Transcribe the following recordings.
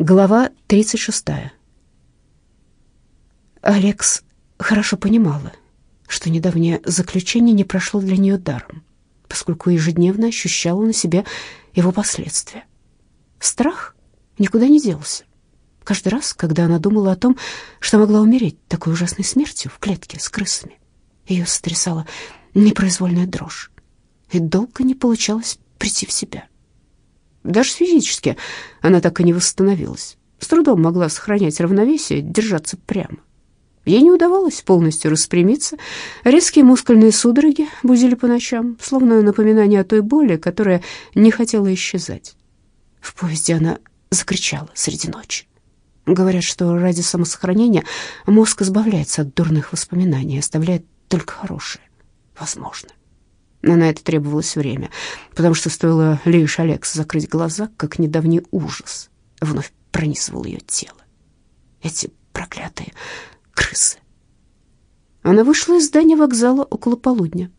Глава 36. Алекс хорошо понимала, что недавнее заключение не прошло для нее даром, поскольку ежедневно ощущала на себе его последствия. Страх никуда не делся. Каждый раз, когда она думала о том, что могла умереть такой ужасной смертью в клетке с крысами, ее сотрясала непроизвольная дрожь, и долго не получалось прийти в себя. Даже физически она так и не восстановилась. С трудом могла сохранять равновесие, держаться прямо. Ей не удавалось полностью распрямиться. Резкие мускульные судороги будили по ночам, словно напоминание о той боли, которая не хотела исчезать. В поезде она закричала среди ночи. Говорят, что ради самосохранения мозг избавляется от дурных воспоминаний оставляет только хорошие. Возможно. Но на это требовалось время, потому что стоило лишь Алекс закрыть глаза, как недавний ужас вновь пронизывал ее тело. Эти проклятые крысы. Она вышла из здания вокзала около полудня.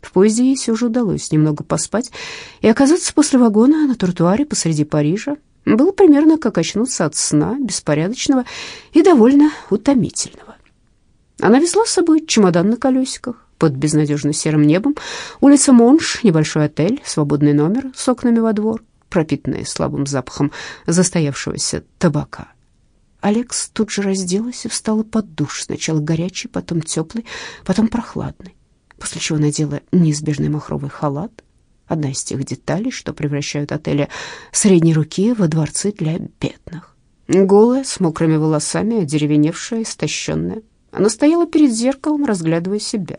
В поезде ей все же удалось немного поспать и оказаться после вагона на тротуаре посреди Парижа. Было примерно как очнуться от сна, беспорядочного и довольно утомительного. Она везла с собой чемодан на колесиках, под безнадежно серым небом. Улица Монш, небольшой отель, свободный номер с окнами во двор, пропитанный слабым запахом застоявшегося табака. Алекс тут же разделась и встала под душ, сначала горячий, потом теплый, потом прохладный, после чего надела неизбежный махровый халат, одна из тех деталей, что превращают отели средней руки во дворцы для бедных. Голая, с мокрыми волосами, одеревеневшая, истощенная. Она стояла перед зеркалом, разглядывая себя.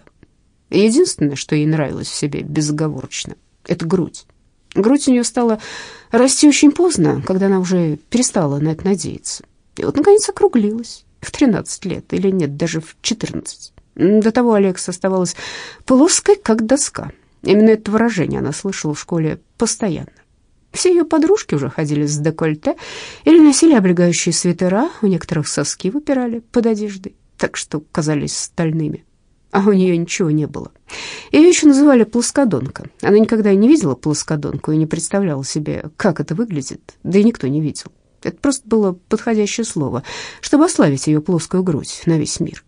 Единственное, что ей нравилось в себе безоговорочно, это грудь. Грудь у нее стала расти очень поздно, когда она уже перестала на это надеяться. И вот, наконец, округлилась в 13 лет, или нет, даже в 14. До того Алекс оставалась плоской, как доска. Именно это выражение она слышала в школе постоянно. Все ее подружки уже ходили с декольте или носили облегающие свитера, у некоторых соски выпирали под одеждой, так что казались стальными а у нее ничего не было. Ее еще называли плоскодонка. Она никогда не видела плоскодонку и не представляла себе, как это выглядит, да и никто не видел. Это просто было подходящее слово, чтобы ославить ее плоскую грудь на весь мир.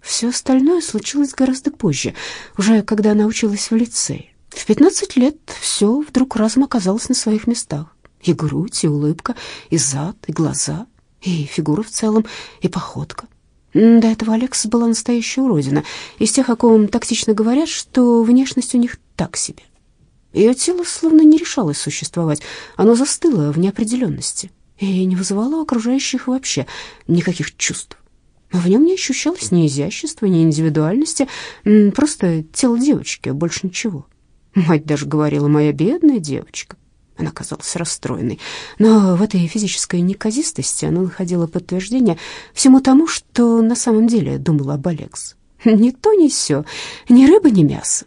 Все остальное случилось гораздо позже, уже когда она училась в лицее. В 15 лет все вдруг разом оказалось на своих местах. И грудь, и улыбка, и зад, и глаза, и фигура в целом, и походка. До этого Алекс была настоящая уродина, из тех, о ком тактично говорят, что внешность у них так себе. Ее тело словно не решалось существовать, оно застыло в неопределенности и не вызывало окружающих вообще никаких чувств. В нем не ощущалось ни изящества, ни индивидуальности, просто тело девочки, больше ничего. Мать даже говорила «моя бедная девочка». Она казалась расстроенной, но в этой физической неказистости она находила подтверждение всему тому, что на самом деле думала об Алекс. Ни то, ни сё, ни рыба, ни мясо.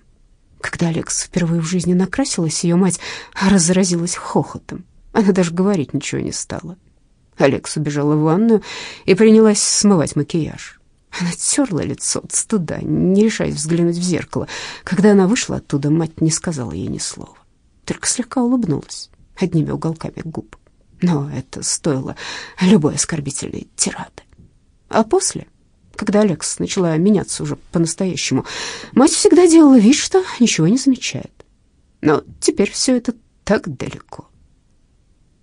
Когда Алекс впервые в жизни накрасилась, ее мать разразилась хохотом. Она даже говорить ничего не стала. Алекс убежала в ванную и принялась смывать макияж. Она терла лицо от стыда, не решаясь взглянуть в зеркало. Когда она вышла оттуда, мать не сказала ей ни слова только слегка улыбнулась одними уголками губ. Но это стоило любой оскорбительной тирады. А после, когда Алекс начала меняться уже по-настоящему, мать всегда делала вид, что ничего не замечает. Но теперь все это так далеко.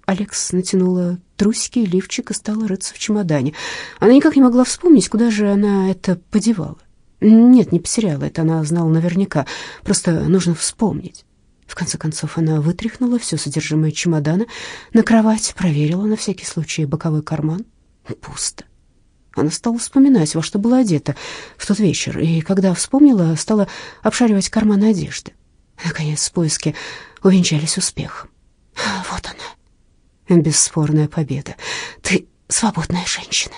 Алекс натянула трусики и лифчик и стала рыться в чемодане. Она никак не могла вспомнить, куда же она это подевала. Нет, не потеряла это, она знала наверняка. Просто нужно вспомнить. В конце концов, она вытряхнула все содержимое чемодана на кровать, проверила на всякий случай боковой карман. Пусто. Она стала вспоминать, во что была одета в тот вечер, и когда вспомнила, стала обшаривать карманы одежды. Наконец, поиски увенчались успехом. Вот она, бесспорная победа. Ты свободная женщина.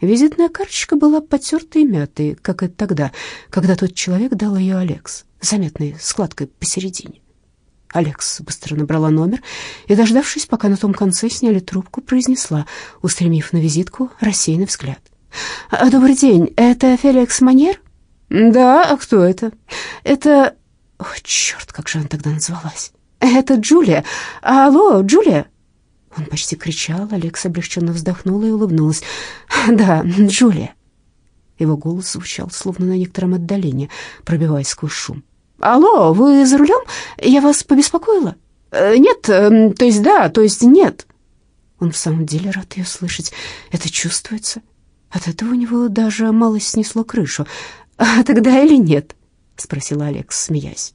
Визитная карточка была потертой и мятой, как и тогда, когда тот человек дал ее Алекс заметной складкой посередине. Алекс быстро набрала номер и, дождавшись, пока на том конце сняли трубку, произнесла, устремив на визитку рассеянный взгляд. «А, «Добрый день, это Феликс Маньер?» «Да, а кто это?» «Это...» О, черт, как же она тогда называлась? «Это Джулия. Алло, Джулия?» Он почти кричал, Алекс облегченно вздохнула и улыбнулась. «Да, Джулия». Его голос звучал, словно на некотором отдалении, пробиваясь сквозь шум. «Алло, вы за рулем? Я вас побеспокоила?» «Э, «Нет, э, то есть да, то есть нет». Он в самом деле рад ее слышать. Это чувствуется. От этого у него даже малость снесло крышу. «А тогда или нет?» — спросила Алекс, смеясь.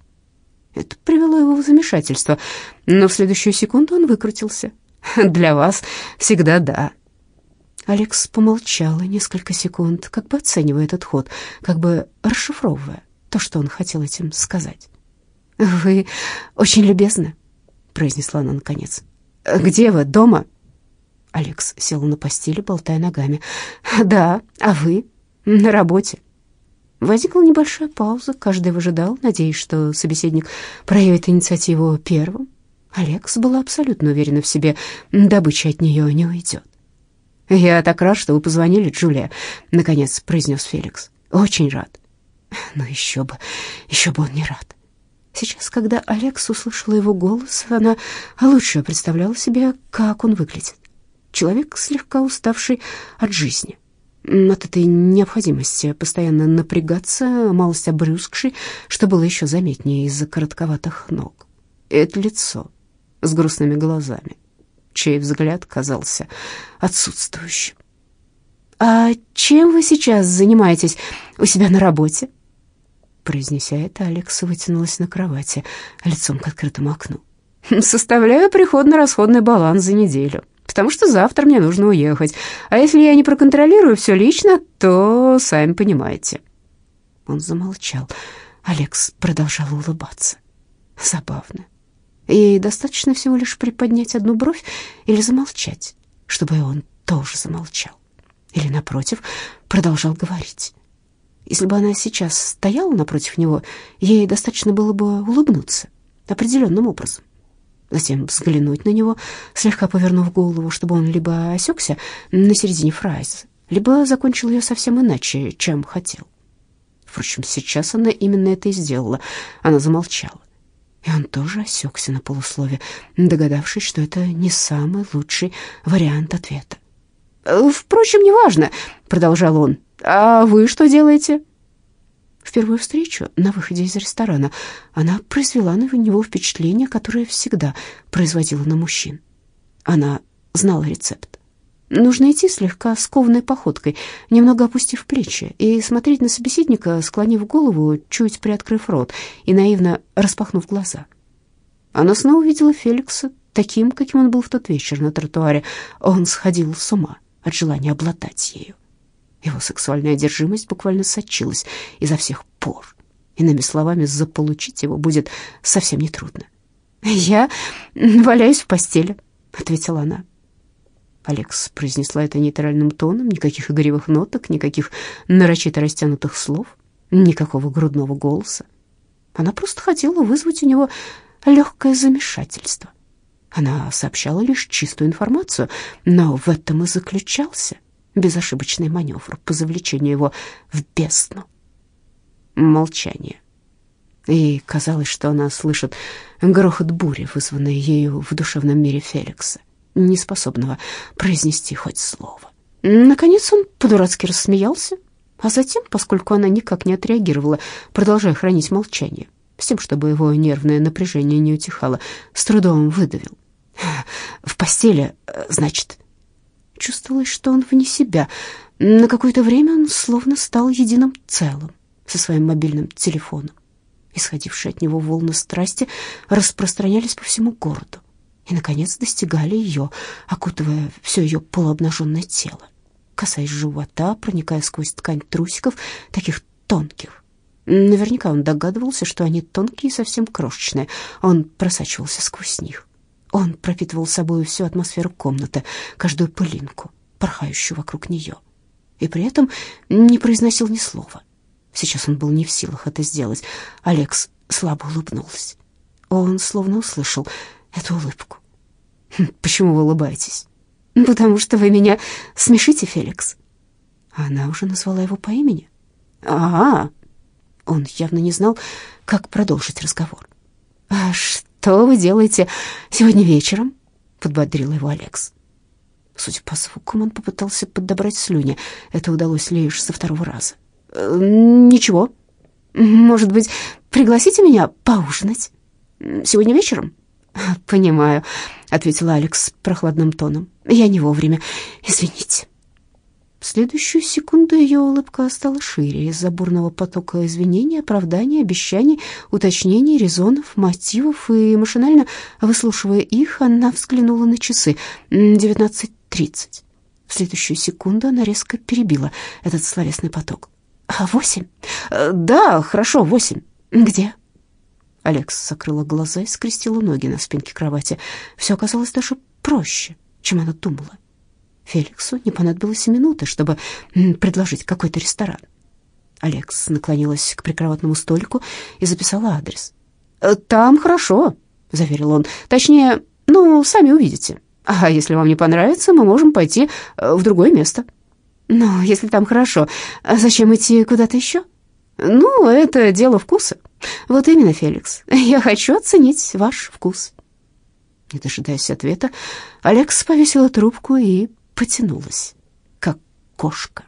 Это привело его в замешательство, но в следующую секунду он выкрутился. «Для вас всегда да». Алекс помолчала несколько секунд, как бы оценивая этот ход, как бы расшифровывая то, что он хотел этим сказать. «Вы очень любезны», — произнесла она наконец. «Где вы? Дома?» Алекс сел на постели, болтая ногами. «Да, а вы?» «На работе». Возникла небольшая пауза, каждый выжидал, надеясь, что собеседник проявит инициативу первым. Алекс была абсолютно уверена в себе, добыча от нее не уйдет. «Я так рад, что вы позвонили, Джулия», — наконец произнес Феликс. «Очень рад». Но еще бы, еще бы он не рад. Сейчас, когда Алекс услышала его голос, она лучше представляла себе, как он выглядит. Человек, слегка уставший от жизни, от этой необходимости постоянно напрягаться, малость обрюзгший, что было еще заметнее из-за коротковатых ног. Это лицо с грустными глазами, чей взгляд казался отсутствующим. «А чем вы сейчас занимаетесь у себя на работе?» Произнеся это, Алекса вытянулась на кровати, лицом к открытому окну. «Составляю приходно-расходный баланс за неделю, потому что завтра мне нужно уехать. А если я не проконтролирую все лично, то сами понимаете». Он замолчал. Алекс продолжал улыбаться. Забавно. Ей достаточно всего лишь приподнять одну бровь или замолчать, чтобы он тоже замолчал. Или, напротив, продолжал говорить. Если бы она сейчас стояла напротив него, ей достаточно было бы улыбнуться определенным образом. Затем взглянуть на него, слегка повернув голову, чтобы он либо осекся на середине фразы, либо закончил ее совсем иначе, чем хотел. Впрочем, сейчас она именно это и сделала. Она замолчала. И он тоже осекся на полуслове, догадавшись, что это не самый лучший вариант ответа. «Впрочем, неважно», — продолжал он, а вы что делаете?» В первую встречу на выходе из ресторана она произвела на него впечатление, которое всегда производила на мужчин. Она знала рецепт. Нужно идти слегка скованной походкой, немного опустив плечи, и смотреть на собеседника, склонив голову, чуть приоткрыв рот и наивно распахнув глаза. Она снова увидела Феликса таким, каким он был в тот вечер на тротуаре. Он сходил с ума от желания обладать ею. Его сексуальная одержимость буквально сочилась изо всех пор. Иными словами, заполучить его будет совсем нетрудно. «Я валяюсь в постели», — ответила она. Алекс произнесла это нейтральным тоном, никаких игривых ноток, никаких нарочито растянутых слов, никакого грудного голоса. Она просто хотела вызвать у него легкое замешательство. Она сообщала лишь чистую информацию, но в этом и заключался безошибочный маневр по завлечению его в бездну. Молчание. И казалось, что она слышит грохот бури, вызванный ею в душевном мире Феликса, неспособного произнести хоть слово. Наконец он по-дурацки рассмеялся, а затем, поскольку она никак не отреагировала, продолжая хранить молчание, с тем, чтобы его нервное напряжение не утихало, с трудом выдавил. «В постели, значит?» чувствовалось, что он вне себя. На какое-то время он словно стал единым целым со своим мобильным телефоном. Исходившие от него волны страсти распространялись по всему городу и, наконец, достигали ее, окутывая все ее полуобнаженное тело, касаясь живота, проникая сквозь ткань трусиков, таких тонких. Наверняка он догадывался, что они тонкие и совсем крошечные. Он просачивался сквозь них. Он пропитывал собой всю атмосферу комнаты, каждую пылинку, порхающую вокруг нее, и при этом не произносил ни слова. Сейчас он был не в силах это сделать. Алекс слабо улыбнулся. Он словно услышал эту улыбку. «Хм, «Почему вы улыбаетесь?» «Потому что вы меня смешите, Феликс». Она уже назвала его по имени. «А, -а, -а. Он явно не знал, как продолжить разговор. «А что вы делаете сегодня вечером?» подбодрил его Алекс. Судя по звукам, он попытался подобрать слюни. Это удалось лишь со второго раза. «Э, «Ничего. Может быть, пригласите меня поужинать? Сегодня вечером?» «Понимаю», — ответила Алекс прохладным тоном. «Я не вовремя. Извините». В следующую секунду ее улыбка стала шире. Из-за бурного потока извинений, оправданий, обещаний, уточнений, резонов, мотивов, и машинально выслушивая их, она взглянула на часы. Девятнадцать тридцать. В следующую секунду она резко перебила этот словесный поток. «А восемь?» «Да, хорошо, восемь. Где?» Алекс закрыла глаза и скрестила ноги на спинке кровати. Все оказалось даже проще, чем она думала. Феликсу не понадобилось минуты, чтобы предложить какой-то ресторан. Алекс наклонилась к прикроватному столику и записала адрес. «Э, «Там хорошо», — заверил он. «Точнее, ну, сами увидите. А если вам не понравится, мы можем пойти э, в другое место». «Ну, если там хорошо, а зачем идти куда-то еще?» «Ну, это дело вкуса». «Вот именно, Феликс. Я хочу оценить ваш вкус». Не дожидаясь ответа, Алекс повесила трубку и потянулась, как кошка.